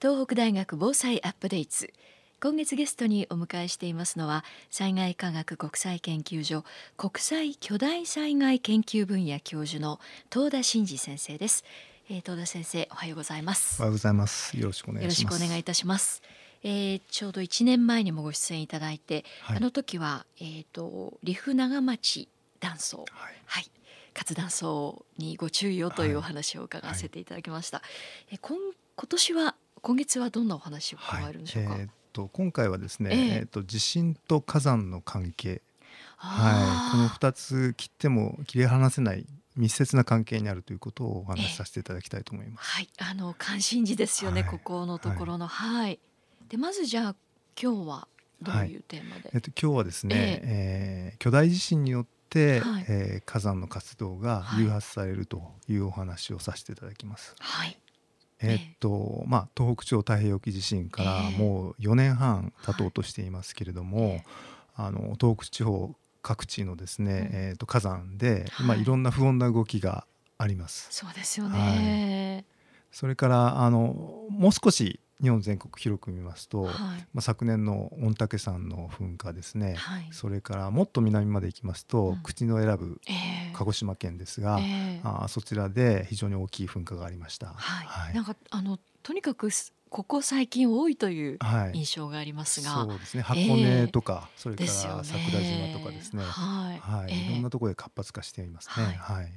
東北大学防災アップデート今月ゲストにお迎えしていますのは災害科学国際研究所国際巨大災害研究分野教授の東田真嗣先生です、えー、東田先生おはようございます。おはようございます。よろしくお願いします。よろしくお願いいたします。えー、ちょうど1年前にもご出演いただいて、はい、あの時は、えーと、岐阜長町断層、はい、はい、活断層にご注意をというお話を伺わせていただきました。はい、え今今年は今月はどんなお話を伺えるんでしょうか？えー、と今回はですね、えー、えーと地震と火山の関係、はい、この2つ切っても切り離せない密接な関係にあるということをお話しさせていただきたいと思います。はい、あの関心事ですよね、はい、ここのところの、はい。でまずじゃあ今日はどういうテーマで、はい、えっと今日はですね、えー、えー、巨大地震によって、はい、えー、火山の活動が誘発されるというお話をさせていただきます。はい。えー、っとまあ、東北地方太平洋沖地震からもう4年半経とうとしていますけれども、えーあの東北地方各地のですね、うん、えー、と火山で、はい。まあ、いろんな不穏な動きがあります。そうですよね、はい、それからあのもう少し日本全国広く見ますと、はい、まあ、昨年の御嶽山の噴火ですね、はい、それからもっと南まで行きますと、うん、口永良部、えー、鹿児島県ですが、えー、あそちらで非常に大きい噴火がありました。はい。なんかあのとにかくここ最近多いという印象がありますが、そうですね。箱根とか、えー、それから桜島とかですね。はい、はい、いろんなところで活発化していますね。はい。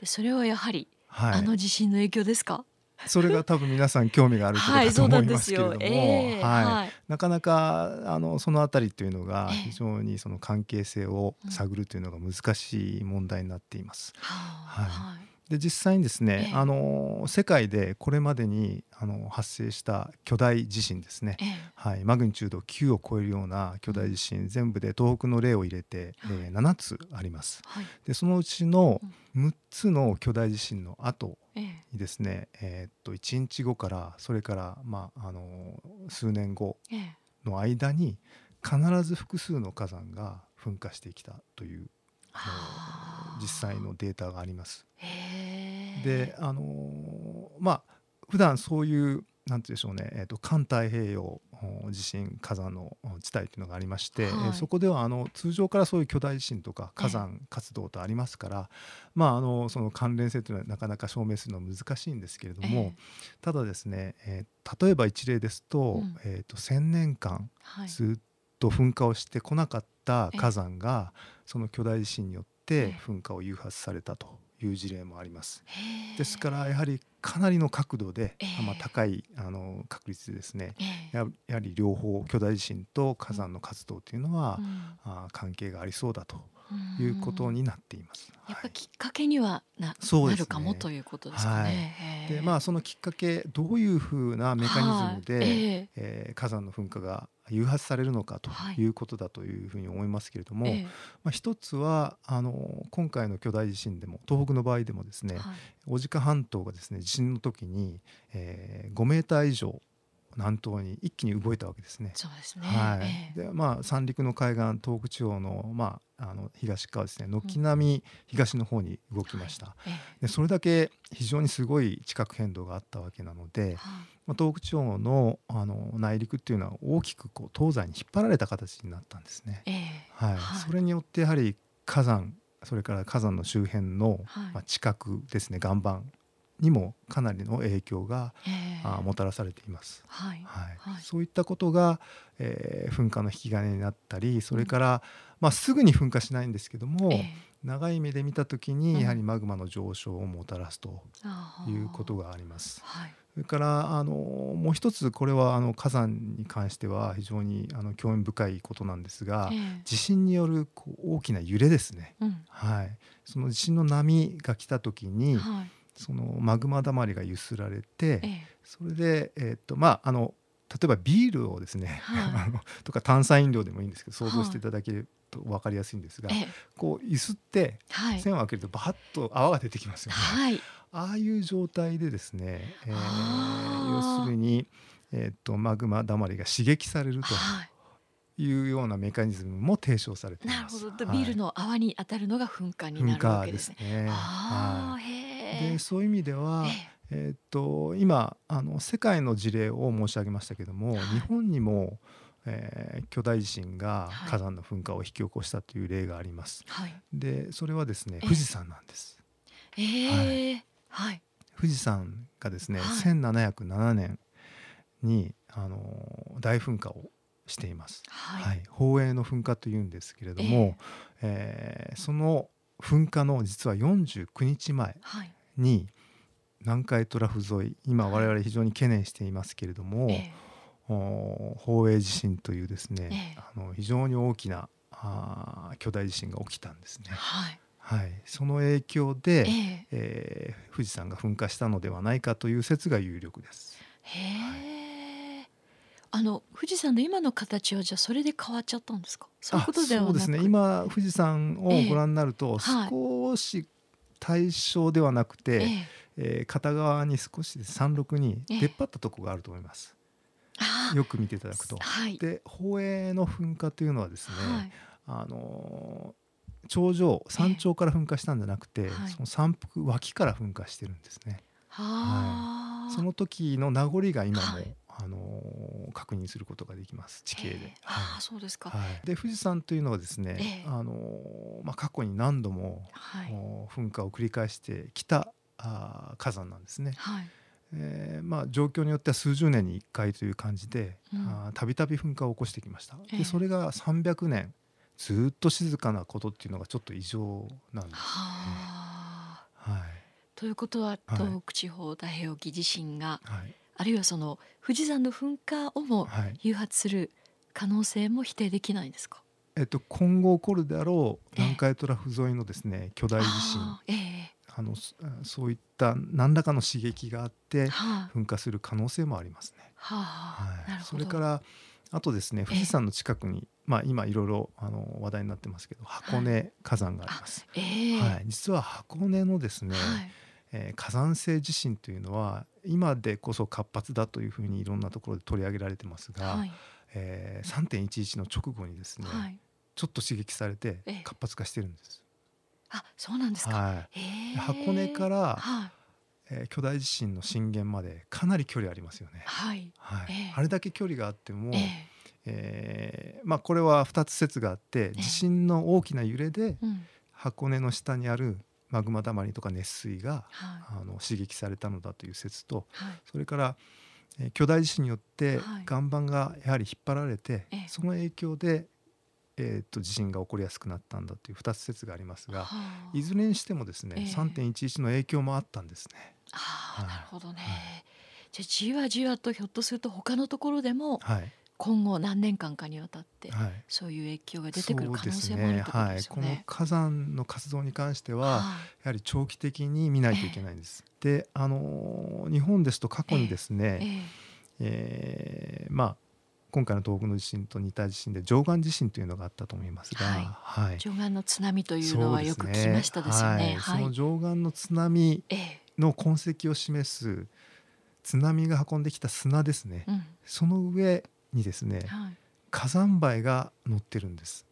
でそれはやはり、あの地震の影響ですか？それが多分皆さん興味があることだと思いますけれども、はいなかなかあのそのあたりというのが非常にその関係性を探るというのが難しい問題になっています。はいで実際にですね、えー、あの世界でこれまでにあの発生した巨大地震ですね、えー、はい、マグニチュード9を超えるような巨大地震、うん、全部で東北の例を入れて、はい、えー、7つあります。はい、でそのうちの6つの巨大地震の後にですね、えー、っと1日後からそれから、まあ、あの数年後の間に必ず複数の火山が噴火してきたという実際のデータがあります。であのまあ普段そういうなんてでしょうね、えーと、環太平洋地震火山の地帯というのがありまして、はい、そこではあの通常からそういう巨大地震とか火山活動とありますから、まあ、あのその関連性というのはなかなか証明するのは難しいんですけれども、ただですね、えー、例えば一例ですと,、えーと、1,000年間ずっと噴火をしてこなかった火山が、その巨大地震によって噴火を誘発されたという事例もあります。ですからやはりかなりの角度で、まあ、高いあの確率でですね、ややはり両方巨大地震と火山の活動というのは、うん、あ関係がありそうだということになっています。やっぱきっかけにはな,、なるかもということですかね。でまあそのきっかけどういうふうなメカニズムで、ええ火山の噴火が誘発されるのかとい。うことだというふうに思いますけれども、まあ、一つはあの今回の巨大地震でも東北の場合でもですね、小鹿半島がですね地震の時に、えー、5メーター以上南東に一気に動いたわけですね。そうですね。はい。で、まあ三陸の海岸、東北地方のまああの東側ですね、軒並み東の方に動きました。うんはい、で、それだけ非常にすごい地殻変動があったわけなので、まあ東北地方のあの内陸っていうのは大きくこう東西に引っ張られた形になったんですね。えー、はい。それによってやはり火山それから火山の周辺の、まあ、地殻ですね岩盤にもかなりの影響が、え。ー、あもたらされています。はい、はい。はい、そういったことが、えー、噴火の引き金になったりそれから、うん、まあ、すぐに噴火しないんですけども、えー、長い目で見た時にやはりマグマの上昇をもたらすということがあります。はい。それからあのもう一つこれはあの火山に関しては非常にあの興味深いことなんですが、えー、地震によるこう大きな揺れですね、うん、はい、その地震の波が来た時に、はい、そのマグマだまりが揺すられて、ええ、それで、えー、っとまああの例えばビールをですね、はい、とか炭酸飲料でもいいんですけど想像していただけると分かりやすいんですが、はい、こう揺すって線を開けるとバッと泡が出てきますよね。はい、ああいう状態でですね、えー、要するに、えー、っとマグマだまりが刺激されると。いうようなメカニズムも提唱されています。なるほど。ビールの泡に当たるのが噴火になるわけですね。ですね。はい。でそういう意味では、えー、と今あの世界の事例を申し上げましたけども、はい、日本にも、えー、巨大地震が火山の噴火を引き起こしたという例があります。はい、でそれはですね富士山なんです。えー、はい、はい、富士山がですね、はい、1707年にあの大噴火をしています。はい、はい、宝永の噴火というんですけれども、えー、えー、その噴火の実は49日前に、南海トラフ沿い今我々非常に懸念していますけれども、えー、宝永地震というですね、えー、あの非常に大きなあ巨大地震が起きたんですね。はい。はい、その影響で、えー、えー、富士山が噴火したのではないかという説が有力です。へえ、はい、あの富士山の今の形はじゃあそれで変わっちゃったんですか？そういうことではそうですね。今富士山をご覧になると、少し対象ではなくて、えーえー、片側に少し山麓に出っ張ったとこがあると思います。えー、よく見ていただくと。はい、で宝永の噴火というのはですね、はい、あの頂上山頂から噴火したんじゃなくて、えー、その山腹脇から噴火してるんですね。はい、その時の名残が今も、あのー、確認することができます。地形で。えー、あそうですか、はい、で富士山というのはですね、えー、あのー、まあ、過去に何度も、はい、噴火を繰り返してきたあ火山なんですね。はい。えーまあ、状況によっては数十年に1回という感じでたびたび噴火を起こしてきました。でそれが300年ずっと静かなことっていうのがちょっと異常なんです、ね、はい、ということは東北地方太平洋沖地震が、はい、あるいはその富士山の噴火をも誘発する可能性も否定できないんですか、えっと、今後起こるであろう南海トラフ沿いのですね巨大地震、ええあのそういった何らかの刺激があって噴火する可能性もありますね。はあ、はい、それからあとですね富士山の近くに、まあ、今いろいろあの話題になってますけど箱根火山があります。はい、はい、実は箱根のですね、はい、えー、火山性地震というのは今でこそ活発だというふうにいろんなところで取り上げられてますが、はい。えー、3.11の直後にですね、はい、ちょっと刺激されて活発化してるんです。あそうなんですか、はい、箱根から、はい。えー、巨大地震の震源までかなり距離ありますよね。はい。はい。えー、あれだけ距離があっても、えーえーまあ、これは2つ説があって地震の大きな揺れで箱根の下にあるマグマだまりとか熱水が、はい、あの刺激されたのだという説と、はい、それから、えー、巨大地震によって岩盤がやはり引っ張られて、はい、その影響でえー、と地震が起こりやすくなったんだという2つ説がありますが、はあ、いずれにしてもですね、えー、3.11の影響もあったんですね。あなるほどね、はい、じゃあじわじわとひょっとすると他のところでも、はい、今後何年間かにわたって、はい、そういう影響が出てくる可能性もあるとね。はい、この火山の活動に関しては、はあ、やはり長期的に見ないといけないんです。えー、であの日本ですと過去にですね、えー、えー、まあ今回の東北の地震と似た地震で上岸地震というのがあったと思いますが、はい。はい、上岸の津波というのはよく聞きましたですよね。はい、その上岸の津波の痕跡を示す津波が運んできた砂ですね、うん、その上にですね、はい、火山灰が乗ってるんです。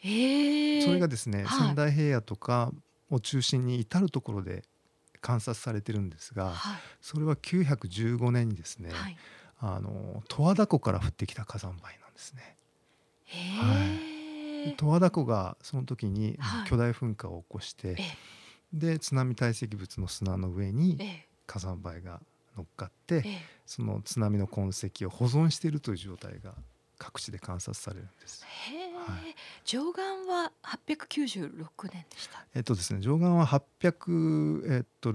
それがですね、仙台平野とかを中心に至る所で観察されてるんですが、それは915年にですね、あの十和田湖から降ってきた火山灰なんですね。はい、十和田湖がその時に巨大噴火を起こして、はい、で津波堆積物の砂の上に火山灰が乗っかって、その津波の痕跡を保存しているという状態が各地で観察されるんです。はい、上岸は896年でした。えっとですね、上岸は800えっと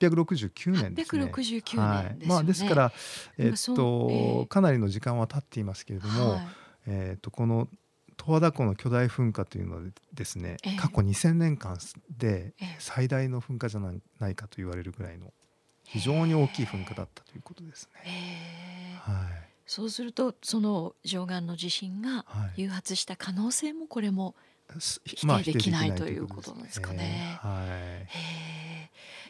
869年ですね。869年です、ね、はい、まあですからえっと、えー、かなりの時間は経っていますけれども、はい、えっとこの十和田湖の巨大噴火というのはですね、えー、過去2000年間で最大の噴火じゃないかと言われるぐらいの非常に大きい噴火だったということですね。はい。そうするとその上岸の地震が誘発した可能性もこれも否定できないということですかね。は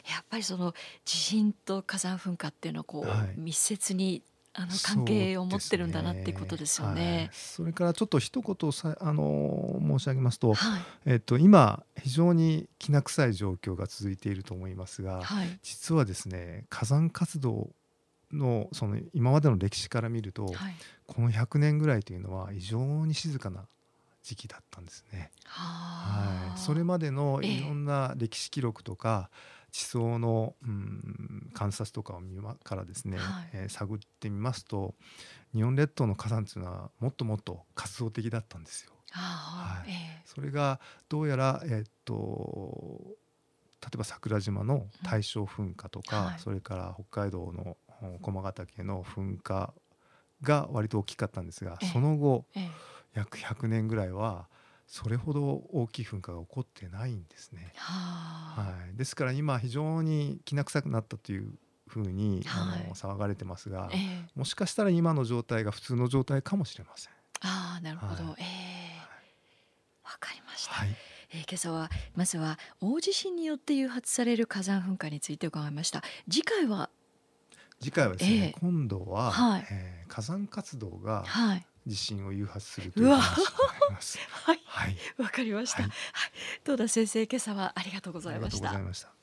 い。やっぱりその地震と火山噴火っていうのはこう、はい、密接にあの関係を持ってるんだなっていうことですよね。はい、それからちょっと一言さあの申し上げますと、はい、えっと今非常にきな臭い状況が続いていると思いますが、はい、実はですね火山活動のその今までの歴史から見ると、この100年ぐらいというのは非常に静かな時期だったんですね。はい、それまでのいろんな歴史記録とか、地層の、うん、観察とかを見まからですね、はい、えー、探ってみますと日本列島の火山というのはもっともっと活動的だったんですよ。はい、えー、それがどうやら、えー、っと例えば桜島の大正噴火とか、うんはい、それから北海道の駒ヶ岳の噴火が割と大きかったんですが、えー、その後、えー、約100年ぐらいはそれほど大きい噴火が起こってないんですね。はい、ですから今非常にきな臭くなったというふうに、はい、あの騒がれてますが、えー、もしかしたら今の状態が普通の状態かもしれません。あなるほど、はい、えー、わかりました。はい。えー、今朝はまずは大地震によって誘発される火山噴火について伺いました。次回は？次回はですね、えー、今度は、はい、えー、火山活動が地震を誘発するという話になります。はい、はい、わかりました。はい、東田先生、今朝はありがとうございました。ありがとうございました。